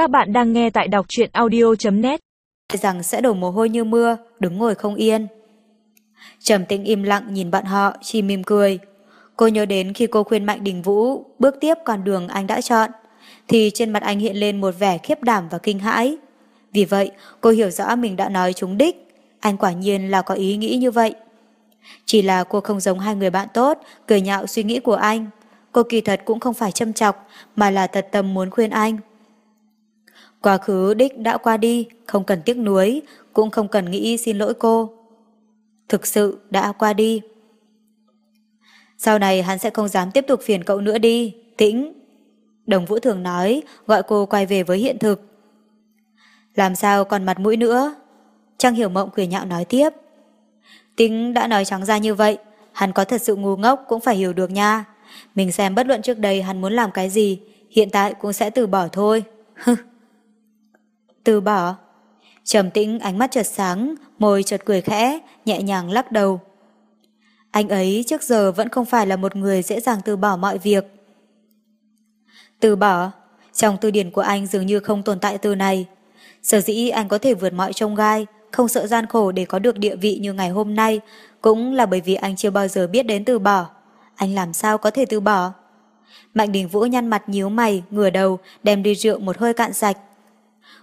Các bạn đang nghe tại đọc truyện audio.net Rằng sẽ đổ mồ hôi như mưa, đứng ngồi không yên. Trầm tĩnh im lặng nhìn bọn họ, chỉ mỉm cười. Cô nhớ đến khi cô khuyên Mạnh Đình Vũ bước tiếp con đường anh đã chọn, thì trên mặt anh hiện lên một vẻ khiếp đảm và kinh hãi. Vì vậy, cô hiểu rõ mình đã nói trúng đích. Anh quả nhiên là có ý nghĩ như vậy. Chỉ là cô không giống hai người bạn tốt, cười nhạo suy nghĩ của anh. Cô kỳ thật cũng không phải châm chọc, mà là thật tâm muốn khuyên anh. Quá khứ đích đã qua đi, không cần tiếc nuối, cũng không cần nghĩ xin lỗi cô. Thực sự đã qua đi. Sau này hắn sẽ không dám tiếp tục phiền cậu nữa đi, tĩnh. Đồng Vũ thường nói, gọi cô quay về với hiện thực. Làm sao còn mặt mũi nữa? Trang Hiểu Mộng cười nhạo nói tiếp. Tính đã nói trắng ra như vậy, hắn có thật sự ngu ngốc cũng phải hiểu được nha. Mình xem bất luận trước đây hắn muốn làm cái gì, hiện tại cũng sẽ từ bỏ thôi. từ bỏ. Trầm tĩnh ánh mắt chợt sáng, môi chợt cười khẽ, nhẹ nhàng lắc đầu. Anh ấy trước giờ vẫn không phải là một người dễ dàng từ bỏ mọi việc. Từ bỏ, trong từ điển của anh dường như không tồn tại từ này. Sở dĩ anh có thể vượt mọi trông gai, không sợ gian khổ để có được địa vị như ngày hôm nay, cũng là bởi vì anh chưa bao giờ biết đến từ bỏ. Anh làm sao có thể từ bỏ? Mạnh Đình Vũ nhăn mặt nhíu mày, ngửa đầu, đem đi rượu một hơi cạn sạch.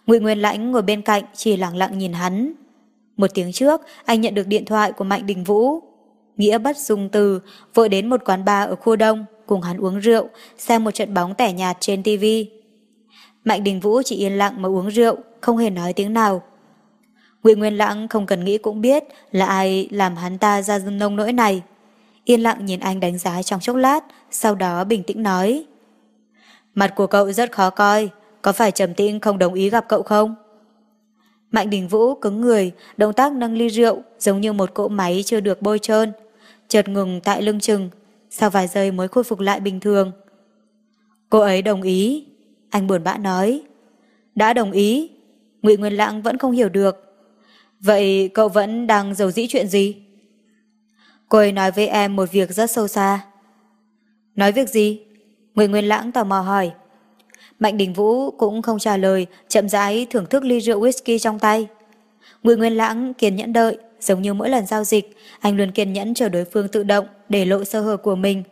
Ngụy Nguyên Lãnh ngồi bên cạnh chỉ lặng lặng nhìn hắn. Một tiếng trước, anh nhận được điện thoại của Mạnh Đình Vũ. Nghĩa bất dung từ, vội đến một quán bar ở khu đông, cùng hắn uống rượu, xem một trận bóng tẻ nhạt trên TV. Mạnh Đình Vũ chỉ yên lặng mà uống rượu, không hề nói tiếng nào. Ngụy Nguyên Lãng không cần nghĩ cũng biết là ai làm hắn ta ra nông nỗi này. Yên lặng nhìn anh đánh giá trong chốc lát, sau đó bình tĩnh nói. Mặt của cậu rất khó coi, có phải Trầm Tĩnh không đồng ý gặp cậu không? Mạnh Đình Vũ cứng người, động tác nâng ly rượu giống như một cỗ máy chưa được bôi trơn. Chợt ngừng tại lưng chừng, sau vài giây mới khôi phục lại bình thường. Cô ấy đồng ý. Anh buồn bã nói. Đã đồng ý. Ngụy Nguyên Lãng vẫn không hiểu được. Vậy cậu vẫn đang giàu dĩ chuyện gì? Cô ấy nói với em một việc rất sâu xa. Nói việc gì? Ngụy Nguyên Lãng tò mò hỏi. Mạnh Đình Vũ cũng không trả lời, chậm rãi thưởng thức ly rượu whisky trong tay. Ngụy Nguyên Lãng kiên nhẫn đợi, giống như mỗi lần giao dịch, anh luôn kiên nhẫn chờ đối phương tự động để lộ sơ hở của mình.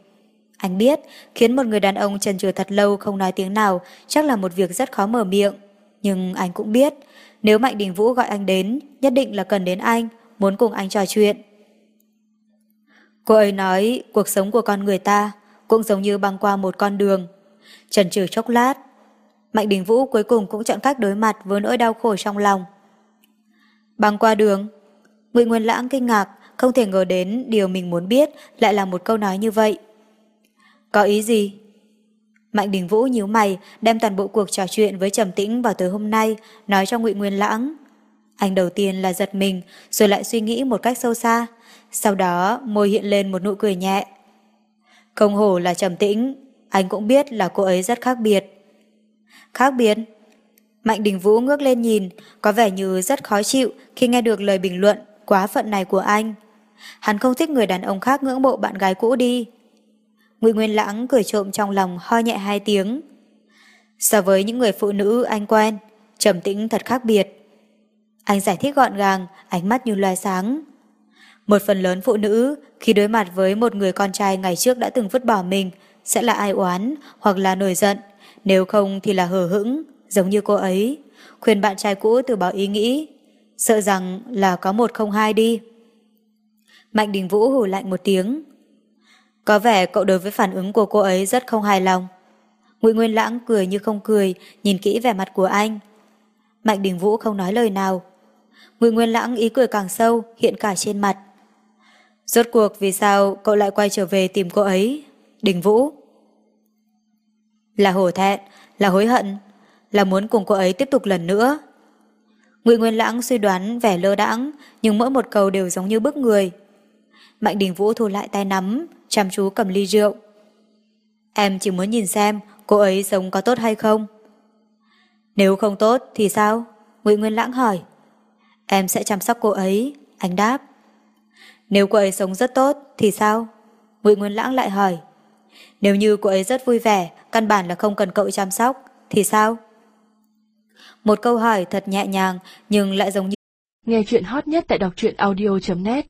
Anh biết, khiến một người đàn ông chần chừ thật lâu không nói tiếng nào chắc là một việc rất khó mở miệng. Nhưng anh cũng biết, nếu Mạnh Đình Vũ gọi anh đến, nhất định là cần đến anh, muốn cùng anh trò chuyện. Cô ấy nói cuộc sống của con người ta cũng giống như băng qua một con đường. Trần trừ chốc lát, Mạnh Đình Vũ cuối cùng cũng chọn cách đối mặt với nỗi đau khổ trong lòng. Băng qua đường, Ngụy Nguyên Lãng kinh ngạc, không thể ngờ đến điều mình muốn biết lại là một câu nói như vậy. Có ý gì? Mạnh Đình Vũ nhíu mày, đem toàn bộ cuộc trò chuyện với Trầm Tĩnh vào tối hôm nay, nói cho Ngụy Nguyên Lãng. Anh đầu tiên là giật mình, rồi lại suy nghĩ một cách sâu xa. Sau đó, môi hiện lên một nụ cười nhẹ. Không hổ là Trầm Tĩnh, anh cũng biết là cô ấy rất khác biệt. Khác biệt? Mạnh Đình Vũ ngước lên nhìn, có vẻ như rất khó chịu khi nghe được lời bình luận quá phận này của anh. Hắn không thích người đàn ông khác ngưỡng mộ bạn gái cũ đi. Ngụy Nguyên Lãng cười trộm trong lòng ho nhẹ hai tiếng. So với những người phụ nữ anh quen, trầm tĩnh thật khác biệt. Anh giải thích gọn gàng, ánh mắt như loài sáng. Một phần lớn phụ nữ khi đối mặt với một người con trai ngày trước đã từng vứt bỏ mình sẽ là ai oán hoặc là nổi giận, nếu không thì là hờ hững, giống như cô ấy, khuyên bạn trai cũ từ bỏ ý nghĩ, sợ rằng là có một không hai đi. Mạnh Đình Vũ hù lạnh một tiếng. Có vẻ cậu đối với phản ứng của cô ấy rất không hài lòng. Ngụy Nguyên Lãng cười như không cười, nhìn kỹ vẻ mặt của anh. Mạnh Đình Vũ không nói lời nào. Ngụy Nguyên Lãng ý cười càng sâu, hiện cả trên mặt. Rốt cuộc vì sao cậu lại quay trở về tìm cô ấy? Đình Vũ. Là hổ thẹn, là hối hận, là muốn cùng cô ấy tiếp tục lần nữa. Ngụy Nguyên Lãng suy đoán vẻ lơ đãng, nhưng mỗi một câu đều giống như bức người. Mạnh Đình Vũ thu lại tay nắm, chăm chú cầm ly rượu. Em chỉ muốn nhìn xem cô ấy sống có tốt hay không. Nếu không tốt thì sao? Ngụy Nguyên Lãng hỏi. Em sẽ chăm sóc cô ấy, anh đáp. Nếu cô ấy sống rất tốt thì sao? Ngụy Nguyên Lãng lại hỏi. Nếu như cô ấy rất vui vẻ, căn bản là không cần cậu chăm sóc, thì sao? Một câu hỏi thật nhẹ nhàng nhưng lại giống như Nghe chuyện hot nhất tại đọc truyện audio.net